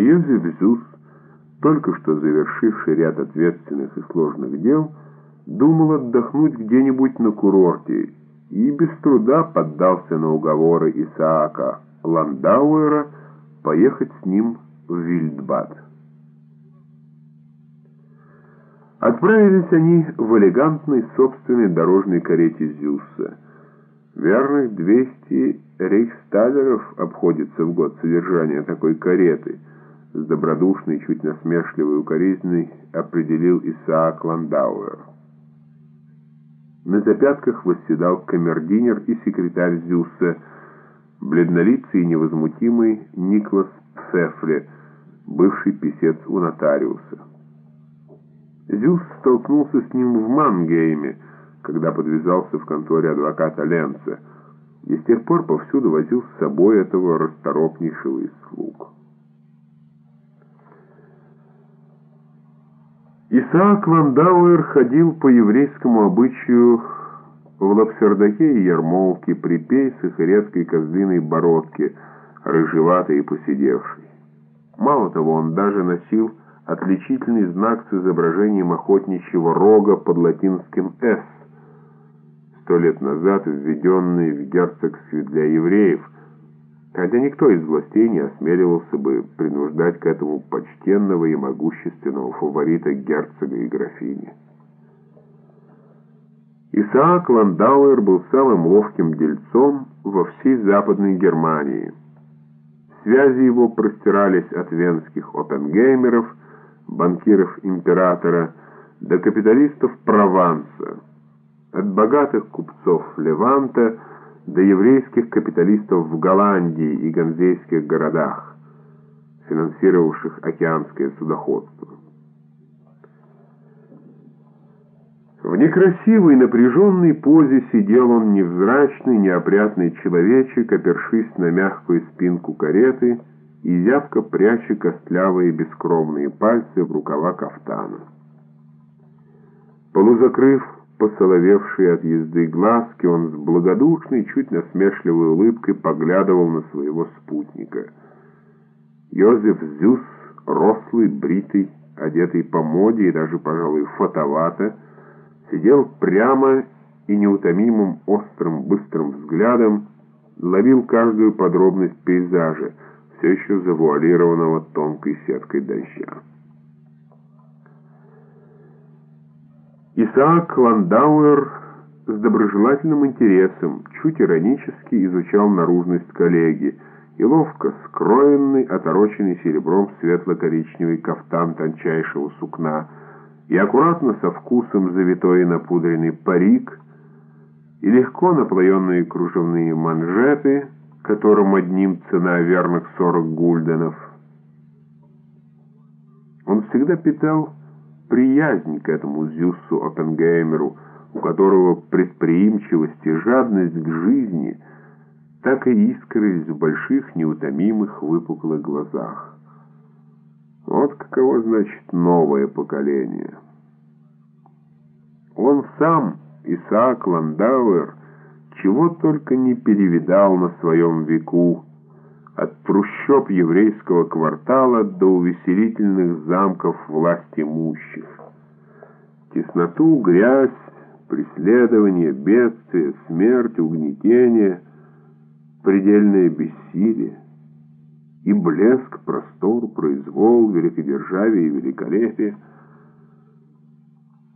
Юзеф Зюс, только что завершивший ряд ответственных и сложных дел, думал отдохнуть где-нибудь на курорте и без труда поддался на уговоры Исаака Ландауэра поехать с ним в Вильдбад. Отправились они в элегантной собственной дорожной карете Зюса. Верных 200 рейхсталеров обходится в год содержание такой кареты. С добродушной, чуть насмешливой укоризной определил Исаак Ландауэр. На запятках восседал камердинер и секретарь Зюса, бледнолицый и невозмутимый Никлас Пфефле, бывший писец у нотариуса. Зюс столкнулся с ним в Мангейме, когда подвязался в конторе адвоката Ленца, и с тех пор повсюду возил с собой этого расторопнейшего из слуг. Исаак Вандауэр ходил по еврейскому обычаю в лапсердаке и ермолке, при пейсах и редкой козлиной бородке, рыжеватой и поседевшей. Мало того, он даже носил отличительный знак с изображением охотничьего рога под латинским «С», сто лет назад введенный в герцогстве для евреев, хотя никто из властей не осмеливался бы принуждать к этому почтенного и могущественного фаворита герцога и графини. Исаак Ландауэр был самым ловким дельцом во всей Западной Германии. Связи его простирались от венских опенгеймеров банкиров императора до капиталистов Прованса, от богатых купцов Леванта до еврейских капиталистов в Голландии и ганзейских городах, финансировавших океанское судоходство. В некрасивой напряженной позе сидел он невзрачный, неопрятный человечек, опершись на мягкую спинку кареты, и зябко пряча костлявые бескровные пальцы в рукава кафтана. Полузакрыв посоловевшие от езды глазки, он с благодушной, чуть насмешливой улыбкой поглядывал на своего спутника. Йозеф Зюс, рослый, бритый, одетый по моде и даже, пожалуй, фотовато, сидел прямо и неутомимым, острым, быстрым взглядом ловил каждую подробность пейзажа, все еще завуалированного тонкой сеткой дождя. Исаак Ландауэр с доброжелательным интересом, чуть иронически изучал наружность коллеги, и ловко скроенный, отороченный серебром светло-коричневый кафтан тончайшего сукна, и аккуратно со вкусом завитой и напудренный парик, и легко наплоенные кружевные манжеты — которым одним цена верных 40 гульденов. Он всегда питал приязнь к этому Зюссу Оппенгеймеру, у которого предприимчивость и жадность к жизни так и искрились в больших, неутомимых, выпуклых глазах. Вот каково значит новое поколение. Он сам, Исаак Ландауэр, чего только не перевидал на своем веку, от трущоб еврейского квартала до увеселительных замков власть имущих. Тесноту, грязь, преследование, бедствие, смерть, угнетение, предельное бессилие и блеск, простор, произвол, великодержавие и великолепие.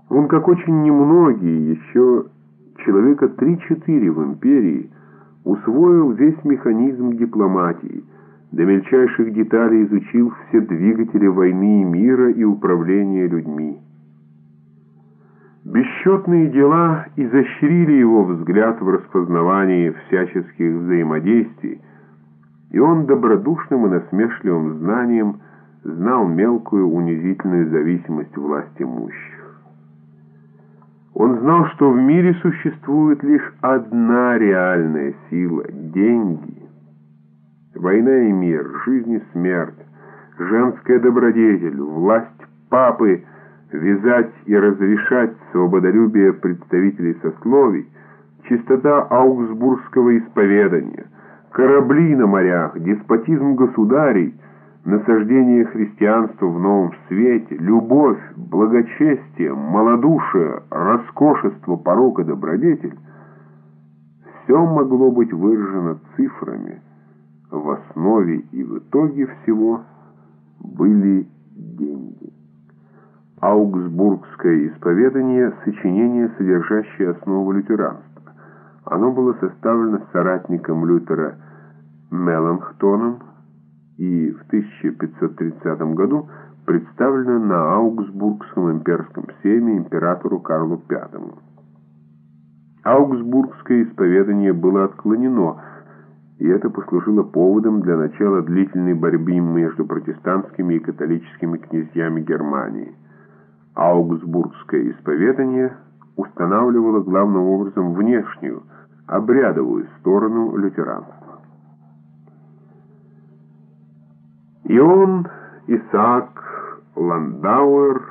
Он, как очень немногие, еще человека 3-4 в империи усвоил весь механизм дипломатии, до мельчайших деталей изучил все двигатели войны и мира и управления людьми. Бесчетные дела изощрили его взгляд в распознавании всяческих взаимодействий, и он добродушным и насмешливым знанием знал мелкую унизительную зависимость власти имущих. Он знал, что в мире существует лишь одна реальная сила — деньги. Война и мир, жизнь и смерть, женская добродетель, власть папы вязать и разрешать свободолюбие представителей сословий, чистота аугсбургского исповедания, корабли на морях, деспотизм государей — насаждение христианства в новом свете, любовь, благочестие, малодушие, роскошество, порок и добродетель — все могло быть выражено цифрами. В основе и в итоге всего были деньги. Аугсбургское исповедание – сочинение, содержащее основу лютеранства. Оно было составлено соратником Лютера Меланхтоном и в 1530 году представлено на Аугсбургском имперском сейме императору Карлу V. Аугсбургское исповедание было отклонено, и это послужило поводом для начала длительной борьбы между протестантскими и католическими князьями Германии. Аугсбургское исповедание устанавливало главным образом внешнюю, обрядовую сторону лютеранства. И он, Исаак Ландауэр,